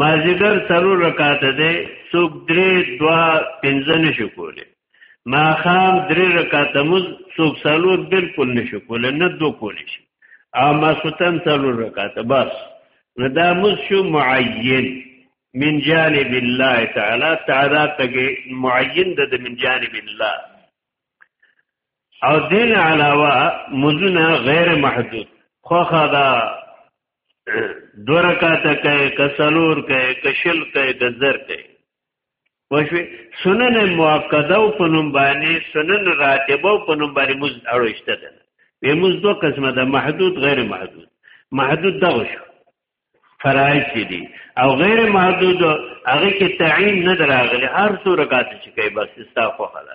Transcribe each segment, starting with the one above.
مازیګر څلور رکعات دی څوک درې دوا پنځه نشو کولی ماخام درې رکعات مز څوک څلور بالکل نشو کولی نه دو کولی شي او ماسوتن څلور رکعات بس نو دا مز شو معین من جانب الله تعالی تعالی تګي معین د من جانب الله او دین علاوه مزونه غیر محدود خوخه دا دو رکاته کوي کسلور کوي کشل کوي دزر کوي وشوي سنن مؤکده او پنوم باندې سنن راتبه او پنوم باندې مز اړوشته ده به مز دو قسمه ده محدود غیر محدود محدود دا وشو فرایض دي او غیر محدود هغه کې تعین نه دراغلي هر څو رکعات چې کوي بس استغفار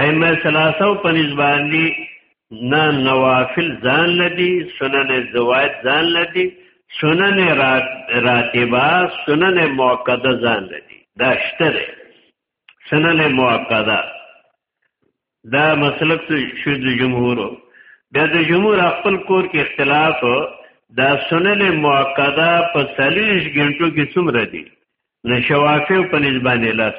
ائمه ثلاثه په نسبانی نه نوافل ځان لدی سنن زوائد ځان لدی سنن راتبه سنن موقده ځان لدی دا شته سنن موقده دا مسلک شو د جمهورو بیا د جمهور خپل کور کې اختلاف دا سنن موقده په 40 غنټو کې څومره دي نو شوافی په نسبانه لاس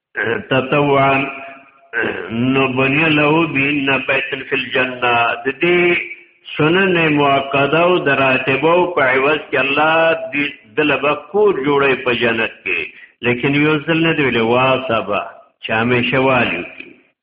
تطوعا نو بنی له بین بیت فی الجنه د دې سنن مؤکده او دراتبو په عوض کې الله دې دلبا کور جوړې په جنت کې لیکن یو ځل نه دی ویل واسبا چې همیشه والی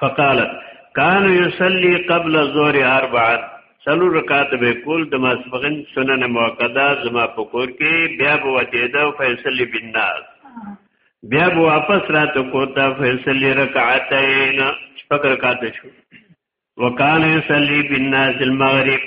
فقال كان يصلي قبل الظهر اربعا سلو رکعات به کول د ماسپغن سنن موقدا زما په کور کې بیا به وته دا فیصله بالناس بیا به واپس راته کوتا فیصله رکعتین شپږ رکعات شو وکانه یصلی بالناس المغرب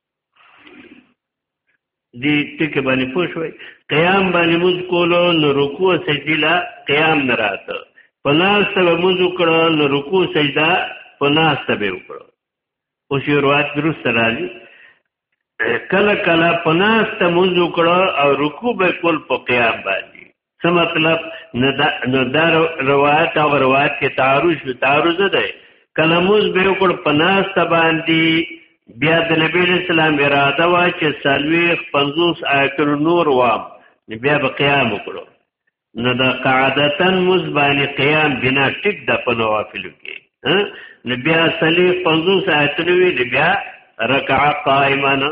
دی ټکی باندې پوه شوي قیام باندې موز کولو نو رکوع سجدی لا قیام نه راته په ناسته به موز وکړو نو رکوع سجده په ناسته به وکړو اوس یو روایت درست راځي کله کله په ناسته موز وکړو او رکوع به کول په قیام باندې څه مطلب نو دا روایت او روایت کې تعارض شو تعارض نه دی کله موږ به وکړ پناست باندې بیا د نبی اسلام اراده وا چې سلويخ 50 آیت نور وام بیا به قیام وکړو نو دا قاعدتا موږ باندې قیام بنا ټیک د پنوافلو کې نو بیا سلويخ 50 آیت نو وی بیا رکع قائمانه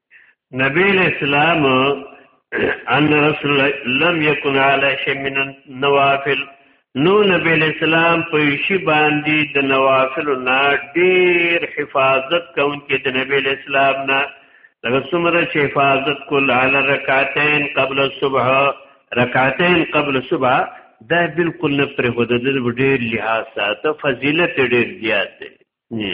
نبی اسلام ان رسول لم يكن على شيء من النوافل نو نبی اسلام په شی باندې د نوافل نه ډیر حفاظت کوم کې د نبی اسلام نه لکه څومره چې حفاظت کول علی رکعتین قبل الصبح رکعتین قبل الصبح دا بالکل نه پرې هو د ډیر لحاظ ساته فضیلت ډیر زیات دی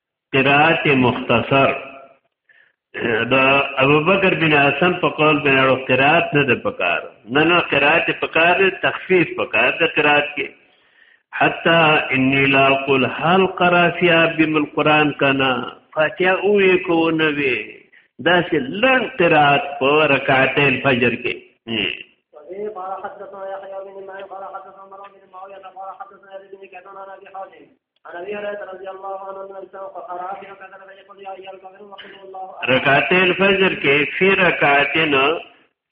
قرات مختصر دا ابو بکر بن حسن په قول بن اړو قرات نه د پکار نه نه قرات پکار نه تخفیف پکار د قرات کې حتا انی لا قل هل قرا فی ابم القران کنا فاتیا او کو نه وی دا چې لن قرات په رکعتین فجر کې قال حدثنا يحيى بن معين قال حدثنا مرام بن معاويه قال حدثنا يزيد بن كعبان عن ابي حازم رکعت الفجر کې فی رکعتین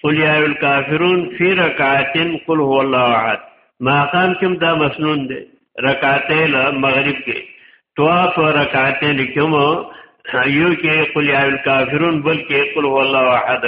قل یا الکافرون فی رکعتین قل هو الله احد ما قام کوم دا مسنون دی رکعتین مغرب کې طواف رکعتین کوم یو کې قل یا الکافرون بلکې قل هو الله احد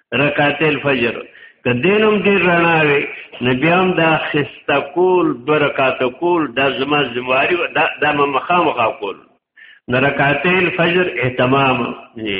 رکعت الفجر که دینم ډیر رڼا وي نو بیا هم دا خسته کول دو رکعت کول دا زما ذمہواری دا د مخامخا کول نو رکعت الفجر اهتمام نه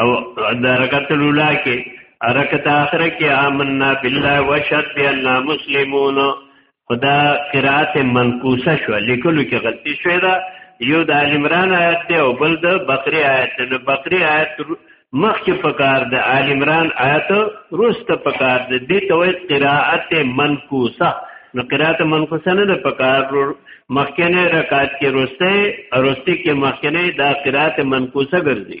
او د رکعت الاولی کې رکعت اخره کې آمنا بالله وشهد بأننا مسلمون خدا قرات منقوصه شو لیکلو کې غلطي شوې ده یو د آل عمران آیت دی او بل د بقره آیت دی بقره آیت مخکې پکار د آل عمران آیت روست پکار دی دې ته وایي قرات منقوصه نو قرات منقوصه نه پکار مخکنه رکعت کې روسته روسته کې مخکنه دا قرات منقوصه ګرځي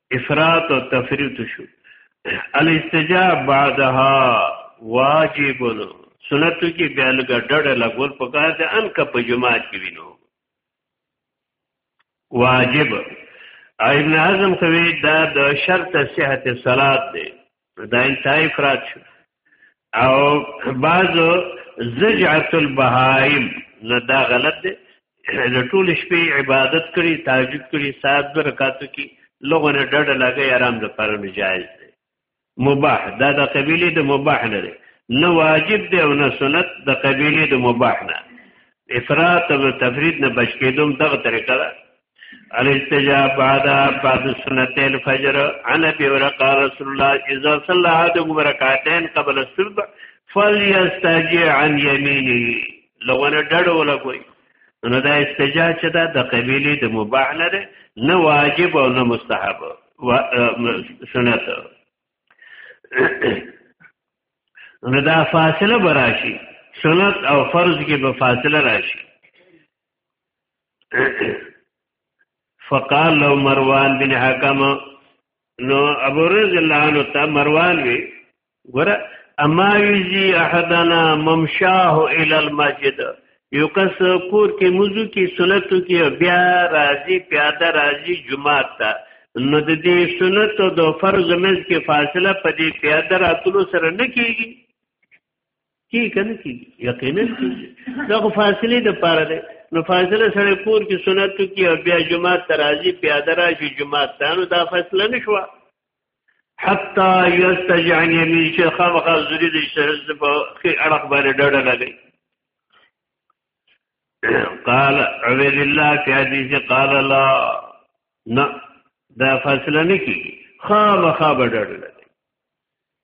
افراط او تفریط شو الاستجاب بعدها واجب سنتو کې بیا لګ ډډ لګول پکار دي ان کا په جماعت کې وینو واجب ابن اعظم خوی دا د شرط صحت صلات دی دا انتهای افراد شو او بعضو زجعت البهائم نه دا غلط دی د ټول شپې عبادت کړي تهجد کړي سات د رکعاتو کې لغونه ډډه لګي آرام د پاره نه جایز دی مباح دا د قبيله د مباح نه دی نه واجب دی او نه سنت د قبيله د مباح نه افراط او تفرید نه بچ کېدوم دغه طریقه ده الاستجاب بعد بعد سنت الفجر عن ابي ورقه رسول الله اذا صلى احدكم ركعتين قبل الصبح فليستجع عن يمينه لغونه ډډ ولا کوي نو دا استجاع چې دا د قبيله د مباح نه ده نه واجب او نه مستحب و سنت نو دا فاصله براشي سنت او فرض کې به فاصله راشي فقال لو مروان بن حکم نو ابو رضی الله عنه ته مروان وی ګره اما یزی احدنا ممشاه ال المسجد یو کس کور کې موضوع کې سنتو کې بیا راځي پیاده راځي جمعه ته نو د دې سنت او د فرض مز کې فاصله په دې پیاده راتلو سره نه کیږي کی کنه کی یقینا دا خو فاصله د پاره ده نو فاصله سره کور کې سنت کی او بیا جمعه ترازی پیاده راشي جمعه تانو دا فاصله نشو حتا یستجعن یمین شیخ مخه زری د شهز په خې اړه باندې ډډه لګی قال عبد الله في حديث قال لا نه دا فاصله نه کی خامخا بډړل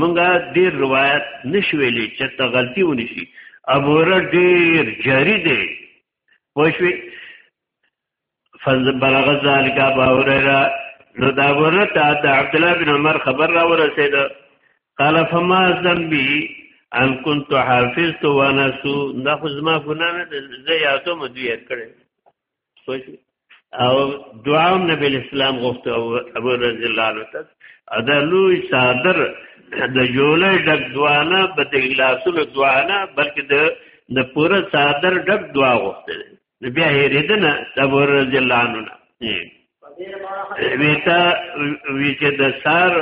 مونږه ډیر روایت نشویلی چې ته غلطي ونشي ابو هرره ډیر جاری دی پوښوي فز بلغ ذالک ابو هرره نو دا ورته د عبد الله بن عمر خبر را ورسید قال فما ذنبي ان كنت حافظت ونسو دا خو زما ګناه نه ده زه یادوم دوی کړی او دعا هم نبی اسلام غوښت او ابو رضی الله عنه ته ادا لوی صادر د جولې د دعا نه په د اخلاصولو دعا نه بلکې د د پوره صادر د دعا غوښته نو بیا یې ردنه د ابو رضی الله عنه ویتا وی چې د سار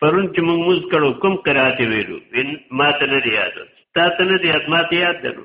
پرون چې موږ موږ کړو کوم قرات ویلو ما ته نه یاد تا ته نه یاد ما ته یاد درو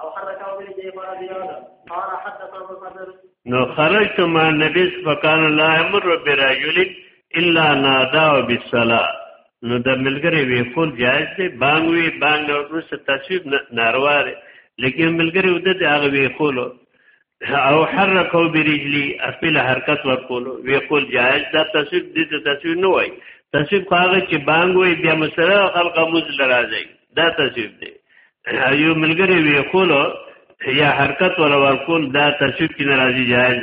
او حرکه ویل دی فرضیاله قال حدثنا مصدر نو خرجت مع النبي فكان لا امر برجل الا نادا بالصلاه نو د ملګری وی خول جایز دی بانګ وی بانګ ورسره تصویب ناروا دی لیکن ملګری ود د هغه وی خول او حرکو برجلی خپل حرکت ورکولو وی قول جائز دا تصویب دې ته تصویب نه وای تصویب هغه چې بانګ وي بیا مسره خلق موز لراځي دا تصویب دی یو ملګری وی قول یا حرکت ور ورکول دا تصویب کې ناراضي جائز